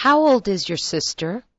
How old is your sister?